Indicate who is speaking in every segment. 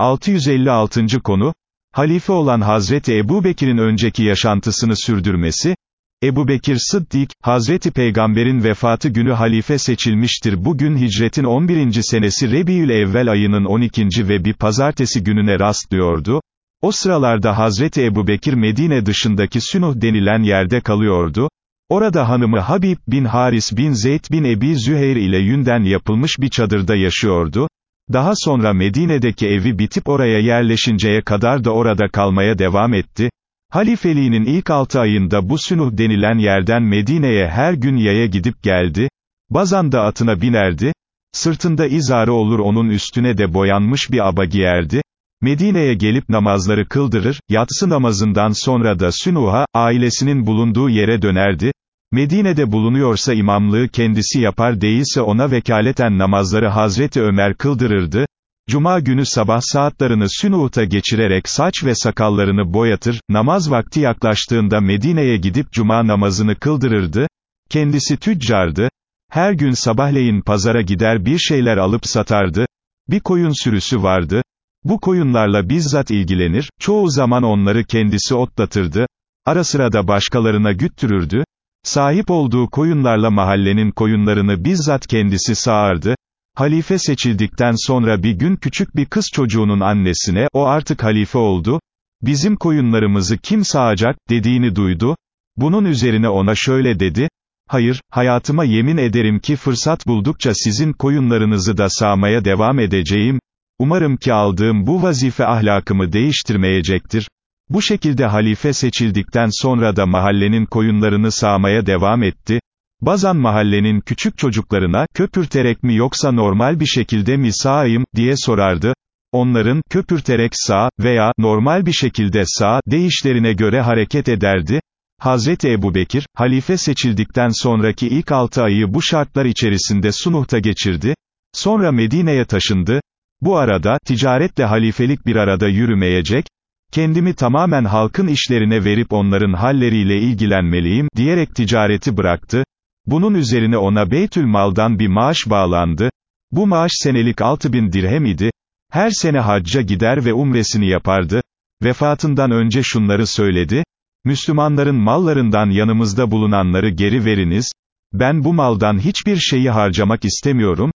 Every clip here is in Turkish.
Speaker 1: 656. konu, Halife olan Hazreti Ebu Bekir'in önceki yaşantısını sürdürmesi, Ebu Bekir Sıddik, Hazreti Peygamber'in vefatı günü halife seçilmiştir. Bugün hicretin 11. senesi Rebiül Evvel ayının 12. ve bir pazartesi gününe rastlıyordu. O sıralarda Hazreti Ebu Bekir Medine dışındaki Sünuh denilen yerde kalıyordu. Orada hanımı Habib bin Haris bin Zeyd bin Ebi Züheyr ile yünden yapılmış bir çadırda yaşıyordu. Daha sonra Medine'deki evi bitip oraya yerleşinceye kadar da orada kalmaya devam etti. Halifeliğinin ilk altı ayında bu Sünuh denilen yerden Medine'ye her gün yaya gidip geldi. Bazan da atına binerdi. Sırtında izarı olur onun üstüne de boyanmış bir aba giyerdi. Medine'ye gelip namazları kıldırır, yatsı namazından sonra da Sünuh'a, ailesinin bulunduğu yere dönerdi. Medine'de bulunuyorsa imamlığı kendisi yapar değilse ona vekaleten namazları Hazreti Ömer kıldırırdı. Cuma günü sabah saatlerini Sünuh'ta geçirerek saç ve sakallarını boyatır, namaz vakti yaklaştığında Medine'ye gidip cuma namazını kıldırırdı. Kendisi tüccardı. Her gün sabahleyin pazara gider bir şeyler alıp satardı. Bir koyun sürüsü vardı. Bu koyunlarla bizzat ilgilenir, çoğu zaman onları kendisi otlatırdı. Ara sıra da başkalarına güttürürdü. Sahip olduğu koyunlarla mahallenin koyunlarını bizzat kendisi sağardı. Halife seçildikten sonra bir gün küçük bir kız çocuğunun annesine, o artık halife oldu, bizim koyunlarımızı kim sağacak, dediğini duydu. Bunun üzerine ona şöyle dedi, hayır, hayatıma yemin ederim ki fırsat buldukça sizin koyunlarınızı da sağmaya devam edeceğim, umarım ki aldığım bu vazife ahlakımı değiştirmeyecektir. Bu şekilde halife seçildikten sonra da mahallenin koyunlarını sağmaya devam etti. Bazan mahallenin küçük çocuklarına, köpürterek mi yoksa normal bir şekilde mi sağayım, diye sorardı. Onların, köpürterek sağ, veya, normal bir şekilde sağ, deyişlerine göre hareket ederdi. Hazreti Ebu Bekir, halife seçildikten sonraki ilk altı ayı bu şartlar içerisinde Sunuh'ta geçirdi. Sonra Medine'ye taşındı. Bu arada, ticaretle halifelik bir arada yürümeyecek, kendimi tamamen halkın işlerine verip onların halleriyle ilgilenmeliyim, diyerek ticareti bıraktı. Bunun üzerine ona Beytül Mal'dan bir maaş bağlandı. Bu maaş senelik 6000 dirhem idi. Her sene hacca gider ve umresini yapardı. Vefatından önce şunları söyledi. Müslümanların mallarından yanımızda bulunanları geri veriniz. Ben bu maldan hiçbir şeyi harcamak istemiyorum.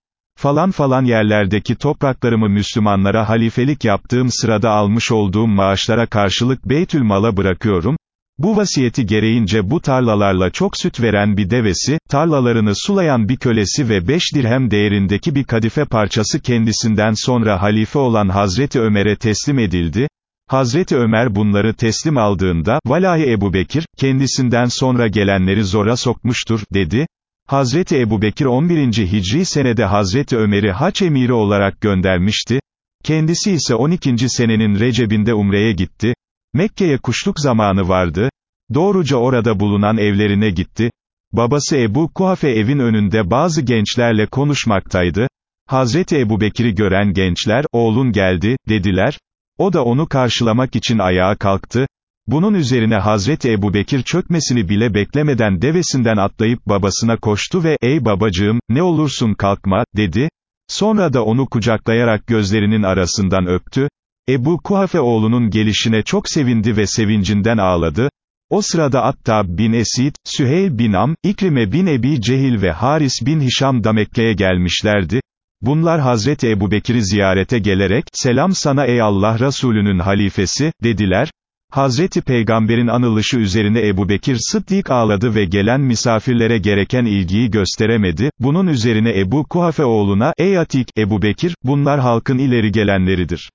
Speaker 1: Falan falan yerlerdeki topraklarımı Müslümanlara halifelik yaptığım sırada almış olduğum maaşlara karşılık Beytül Mal'a bırakıyorum. Bu vasiyeti gereğince bu tarlalarla çok süt veren bir devesi, tarlalarını sulayan bir kölesi ve beş dirhem değerindeki bir kadife parçası kendisinden sonra halife olan Hazreti Ömer'e teslim edildi. Hazreti Ömer bunları teslim aldığında, Valahi Ebu Bekir, kendisinden sonra gelenleri zora sokmuştur, dedi. Hazreti Ebu Bekir 11. Hicri senede Hazreti Ömer'i haç emiri olarak göndermişti. Kendisi ise 12. senenin Recep'inde Umre'ye gitti. Mekke'ye kuşluk zamanı vardı. Doğruca orada bulunan evlerine gitti. Babası Ebu Kuhafe evin önünde bazı gençlerle konuşmaktaydı. Hazreti Ebu Bekir'i gören gençler, oğlun geldi, dediler. O da onu karşılamak için ayağa kalktı. Bunun üzerine Hazreti Ebu Bekir çökmesini bile beklemeden devesinden atlayıp babasına koştu ve, ey babacığım, ne olursun kalkma, dedi. Sonra da onu kucaklayarak gözlerinin arasından öptü. Ebu Kuhafe oğlunun gelişine çok sevindi ve sevincinden ağladı. O sırada Attab bin Esid, Süheyl bin Am, İkrime bin Ebi Cehil ve Haris bin Hişam da Mekke'ye gelmişlerdi. Bunlar Hazreti Ebu Bekir'i ziyarete gelerek, selam sana ey Allah Resulünün halifesi, dediler. Hazreti Peygamber'in anılışı üzerine Ebu Bekir Sıddik ağladı ve gelen misafirlere gereken ilgiyi gösteremedi, bunun üzerine Ebu Kuhafe oğluna, ey Atik, Ebu Bekir, bunlar halkın ileri gelenleridir.